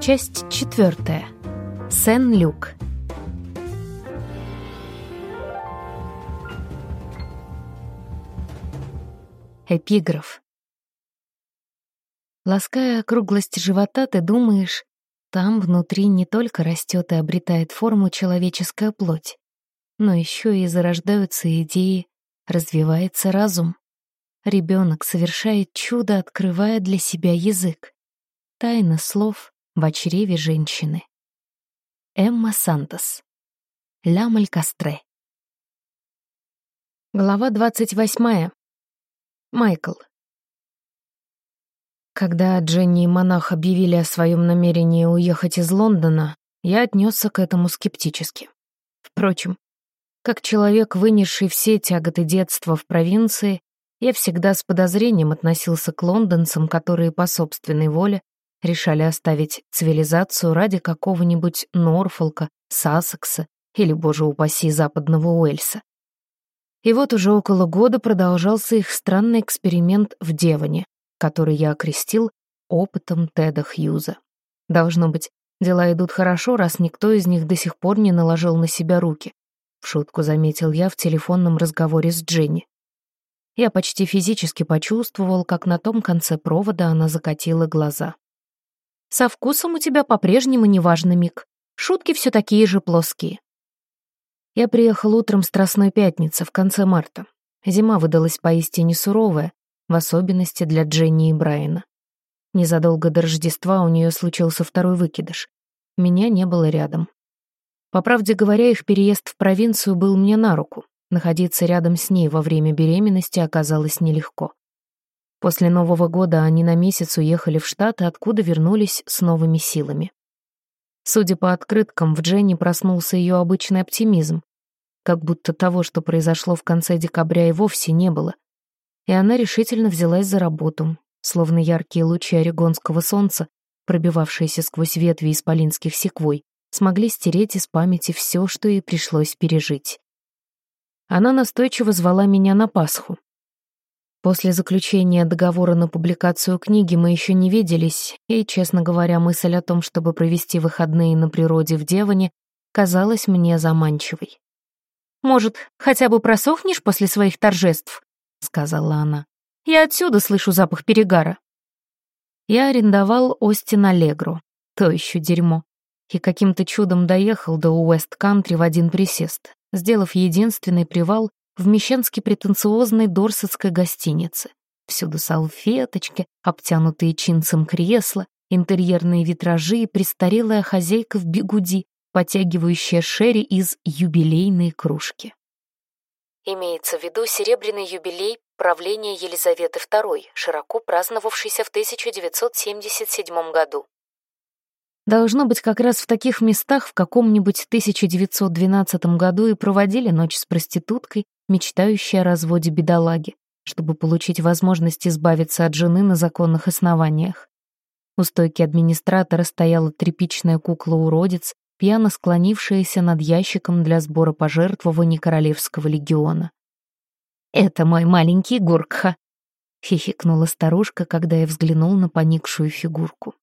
Часть четвертая. Сен-Люк. Эпиграф. Лаская округлость живота, ты думаешь, там внутри не только растет и обретает форму человеческая плоть, но еще и зарождаются идеи, развивается разум. Ребенок совершает чудо, открывая для себя язык. Тайна слов в чреве женщины. Эмма Сантос. Ля Малькастре. Глава двадцать восьмая. Майкл. Когда Дженни и монах объявили о своем намерении уехать из Лондона, я отнесся к этому скептически. Впрочем, как человек, вынесший все тяготы детства в провинции, я всегда с подозрением относился к лондонцам, которые по собственной воле решали оставить цивилизацию ради какого-нибудь Норфолка, Сассекса или, боже упаси, западного Уэльса. И вот уже около года продолжался их странный эксперимент в Девоне, который я окрестил опытом Теда Хьюза. Должно быть, дела идут хорошо, раз никто из них до сих пор не наложил на себя руки. В шутку заметил я в телефонном разговоре с Дженни. Я почти физически почувствовал, как на том конце провода она закатила глаза. Со вкусом у тебя по-прежнему неважно, Мик. Шутки все такие же плоские. Я приехал утром Страстной Пятницы в конце марта. Зима выдалась поистине суровая, в особенности для Дженни и Брайана. Незадолго до Рождества у нее случился второй выкидыш. Меня не было рядом. По правде говоря, их переезд в провинцию был мне на руку. Находиться рядом с ней во время беременности оказалось нелегко. После Нового года они на месяц уехали в Штаты, откуда вернулись с новыми силами. Судя по открыткам, в Дженни проснулся ее обычный оптимизм, как будто того, что произошло в конце декабря, и вовсе не было. И она решительно взялась за работу, словно яркие лучи орегонского солнца, пробивавшиеся сквозь ветви исполинских секвой, смогли стереть из памяти все, что ей пришлось пережить. Она настойчиво звала меня на Пасху, После заключения договора на публикацию книги мы еще не виделись, и, честно говоря, мысль о том, чтобы провести выходные на природе в Девоне, казалась мне заманчивой. «Может, хотя бы просохнешь после своих торжеств?» — сказала она. «Я отсюда слышу запах перегара». Я арендовал Остин Аллегру, то еще дерьмо, и каким-то чудом доехал до Уэст-Кантри в один присест, сделав единственный привал в мещански претенциозной дорсетской гостинице. Всюду салфеточки, обтянутые чинцем кресла, интерьерные витражи и престарелая хозяйка в бигуди, потягивающая шерри из юбилейной кружки. Имеется в виду серебряный юбилей правления Елизаветы II, широко праздновавшийся в 1977 году. Должно быть, как раз в таких местах в каком-нибудь 1912 году и проводили ночь с проституткой, мечтающей о разводе бедолаги, чтобы получить возможность избавиться от жены на законных основаниях. У стойки администратора стояла тряпичная кукла-уродец, пьяно склонившаяся над ящиком для сбора пожертвований Королевского легиона. «Это мой маленький Гуркха», — хихикнула старушка, когда я взглянул на поникшую фигурку.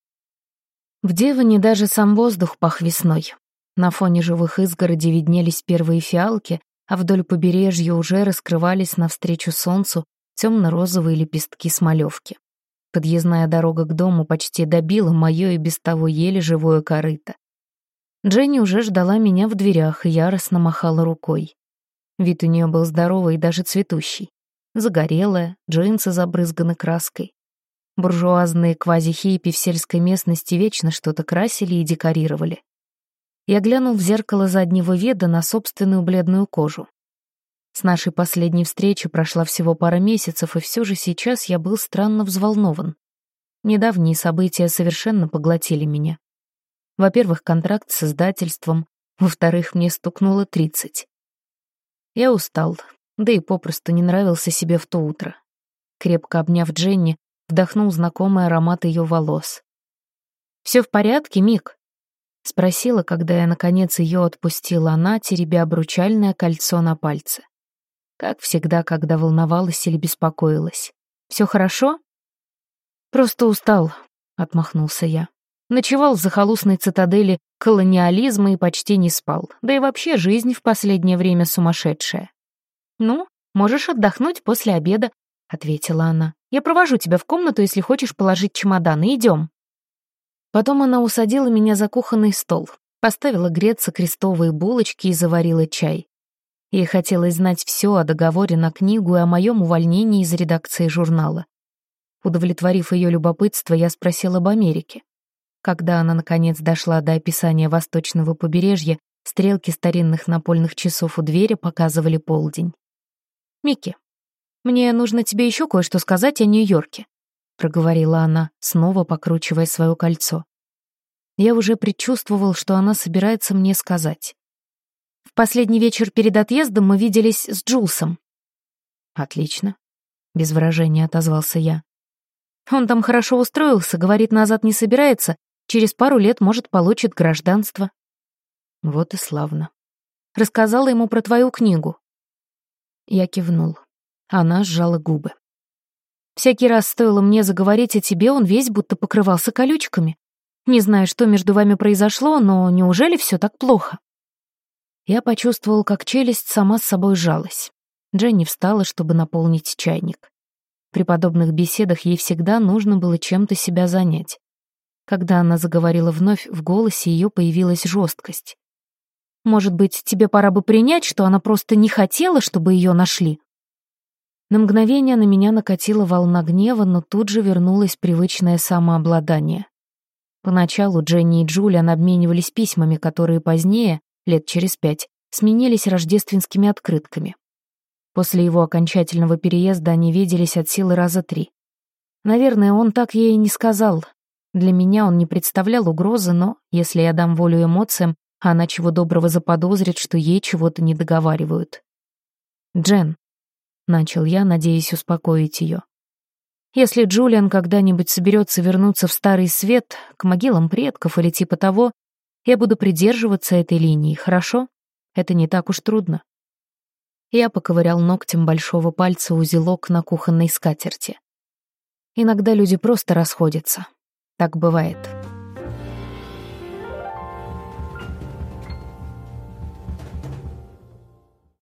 В Деване даже сам воздух пах весной. На фоне живых изгородей виднелись первые фиалки, а вдоль побережья уже раскрывались навстречу солнцу темно-розовые лепестки смолевки. Подъездная дорога к дому почти добила мое и без того еле живое корыто. Дженни уже ждала меня в дверях и яростно махала рукой. Вид у нее был здоровый и даже цветущий. Загорелая, джинсы забрызганы краской. Буржуазные квази-хиппи в сельской местности вечно что-то красили и декорировали. Я глянул в зеркало заднего вида на собственную бледную кожу. С нашей последней встречи прошла всего пара месяцев, и все же сейчас я был странно взволнован. Недавние события совершенно поглотили меня. Во-первых, контракт с издательством, во-вторых, мне стукнуло тридцать. Я устал, да и попросту не нравился себе в то утро. Крепко обняв Дженни, вдохнул знакомый аромат ее волос. «Все в порядке, Мик?» — спросила, когда я, наконец, ее отпустила она, теребя обручальное кольцо на пальце. Как всегда, когда волновалась или беспокоилась. «Все хорошо?» «Просто устал», — отмахнулся я. Ночевал в захолустной цитадели колониализма и почти не спал. Да и вообще жизнь в последнее время сумасшедшая. «Ну, можешь отдохнуть после обеда», — ответила она. «Я провожу тебя в комнату, если хочешь положить чемоданы. Идем». Потом она усадила меня за кухонный стол, поставила греться крестовые булочки и заварила чай. Ей хотелось знать все о договоре на книгу и о моем увольнении из редакции журнала. Удовлетворив ее любопытство, я спросил об Америке. Когда она, наконец, дошла до описания восточного побережья, стрелки старинных напольных часов у двери показывали полдень. «Микки, мне нужно тебе еще кое-что сказать о Нью-Йорке», проговорила она, снова покручивая свое кольцо. Я уже предчувствовал, что она собирается мне сказать. В последний вечер перед отъездом мы виделись с Джулсом. Отлично, без выражения отозвался я. Он там хорошо устроился, говорит, назад не собирается, через пару лет, может, получит гражданство. Вот и славно. Рассказала ему про твою книгу. Я кивнул. Она сжала губы. Всякий раз стоило мне заговорить о тебе, он весь будто покрывался колючками. Не знаю, что между вами произошло, но неужели все так плохо? Я почувствовал, как челюсть сама с собой сжалась. Дженни встала, чтобы наполнить чайник. При подобных беседах ей всегда нужно было чем-то себя занять. Когда она заговорила вновь, в голосе ее появилась жесткость. «Может быть, тебе пора бы принять, что она просто не хотела, чтобы ее нашли?» На мгновение на меня накатила волна гнева, но тут же вернулось привычное самообладание. Поначалу Дженни и Джулиан обменивались письмами, которые позднее, лет через пять, сменились рождественскими открытками. После его окончательного переезда они виделись от силы раза три. Наверное, он так ей и не сказал, для меня он не представлял угрозы, но, если я дам волю эмоциям, она чего доброго заподозрит, что ей чего-то не договаривают. «Джен», — начал я, надеясь успокоить ее. «Если Джулиан когда-нибудь соберется вернуться в Старый Свет, к могилам предков или типа того, я буду придерживаться этой линии, хорошо? Это не так уж трудно». Я поковырял ногтем большого пальца узелок на кухонной скатерти. Иногда люди просто расходятся. Так бывает.